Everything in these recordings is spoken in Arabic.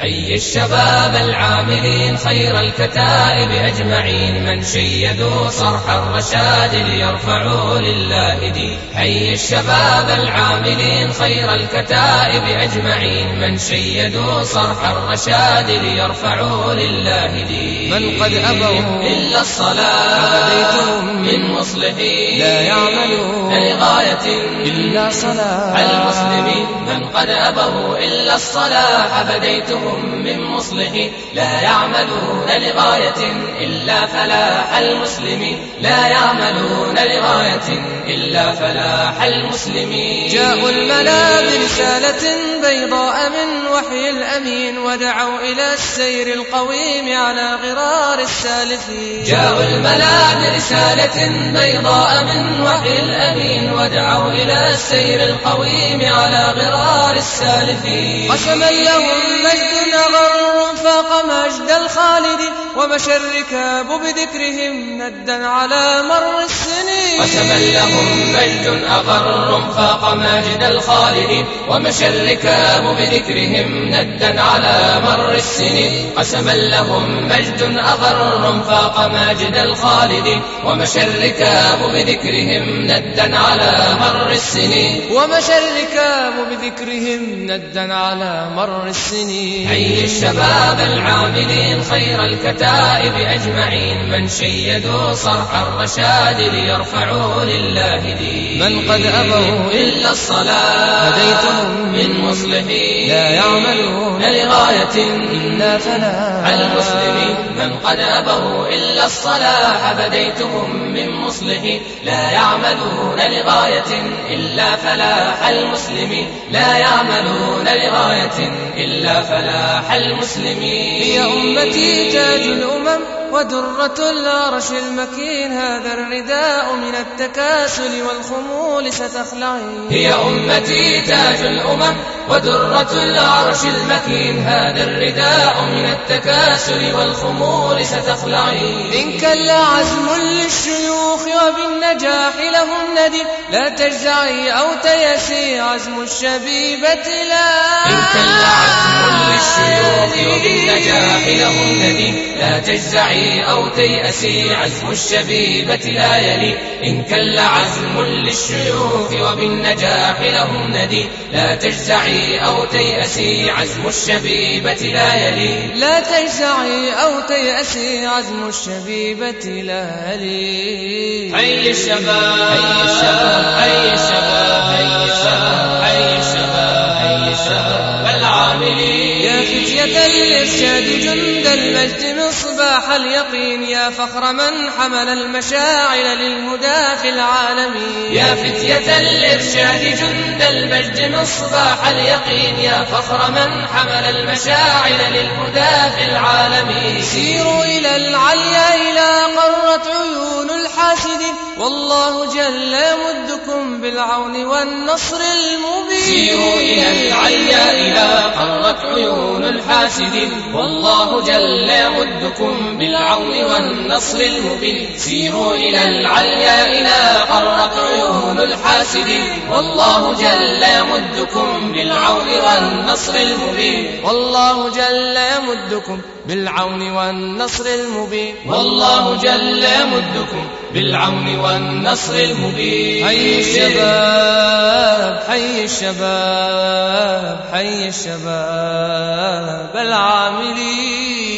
حي الشباب العاملين خير الكتائب أجمعين من شيدوا صرح الرشاد ليرفعوا لله دين. حي الشباب العاملين خير الكتائب أجمعين من شيدوا صرح الرشاد ليرفعوا لله دين. من قد أبوا إلا الصلاة من مصلحين. لا يعملون لغاية إلا صلاة. المسلمين. قد أبوا إلا الصلاح فديتهم من مصلح لا يعملون لغاية إلا فلاح المسلمين لا يعملون لغاية إلا فلاح المسلمين جاءوا الملا برسالة بيضاء من وحي الأمين ودعوا إلى السير القويم على غرار السالفين جاءوا الملا برسالة بيضاء من وحي الأمين ودعوا إلى السير القويم على غرار السالفين. قسما لهم مجد أغر فاق مجد الخالد ومشى الركاب بذكرهم ندا على مر السنين. قسما لهم مجد أغر فاق ماجد الخالدين ومشى الركاب بذكرهم ندا على مر السنين. قسما لهم مجد أغر فاق ماجد الخالدين ومشى الركاب بذكرهم ندا على مر السنين. ومشى الركاب بذكرهم ندا على مر السنين. حي الشباب العاملين خير الكتائب أجمعين من شيدوا صرح الرشاد ليرفعوا لله دين. من قد أبوا إلا الصلاة هديتهم من مصلحين لا يعملون لغاية إلا فلاح المسلمين من قد أبوا إلا الصلاح فديتهم من مصلحين لا يعملون لغاية إلا فلاح المسلمين. لا يعملون لغاية إلا فلاح المسلمين. هي أمتي تاج الأمم ودرة العرش المكين هذا الرداء من التكاسل والخمول ستخلعين. هي أمتي تاج الأمم ودرة العرش المكين هذا الرداء من التكاسل والخمول ستخلعين. إن كان عزم للشيوخ وبالنجاح لهم ندي لا تجزعي أو تيسي عزم الشبيبة لا. إن كان عزم للشيوخ وبالنجاح لهم ندي لا تجزعي أو تيأسي عزم الشبيبة لا يلي. إن كل عزم للشيوخ وبالنجاح لهم ندي. لا تجزعي أو تيأسي عزم الشبيبة لا يلي. لا تجزعي أو تيأسي عزم الشبيبة لا لي حي الشباب حي الشباب. حي الشباب. مصباح اليقين يا فخر من حمل المشاعل للهدى في العالمين. يا فتية الإرشاد جند المجد مصباح اليقين يا فخر من حمل المشاعل للهدى في العالمين. سيروا إلى العليا إلى قرت عيون الحاسدين والله جل يمدكم بالعون والنصر المبين. سيروا إلى العليا إلى قرت عيون الحاسدين والله جل يمدكم بالعون والنصر المبين. سيروا إلى العليا إلى قرت عيون الحاسدين. والله جل يمدكم بالعون والنصر المبين. والله جل يمدكم بالعون والنصر المبين. والله جل يمدكم بالعون والنصر المبين. حي الشباب حي الشباب حي الشباب العاملين.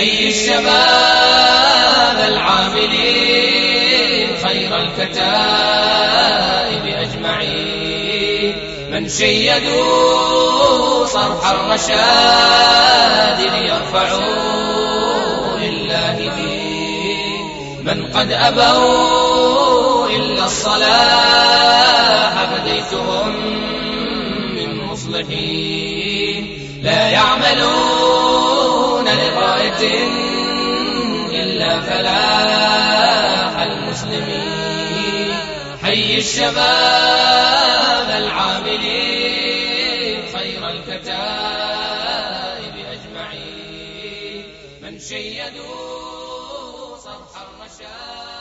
حي الشباب العاملين خير الكتائب أجمعين. من شيدوا صرح الرشاد ليرفعوا لله دين من قد أبوا إلا الصلاح فديتهم من مصلحين. لا يعملون لغاية إلا فلاح المسلمين. حي الشباب العاملين خير الكتائب أجمعين. من شيدوا صرح الرشاد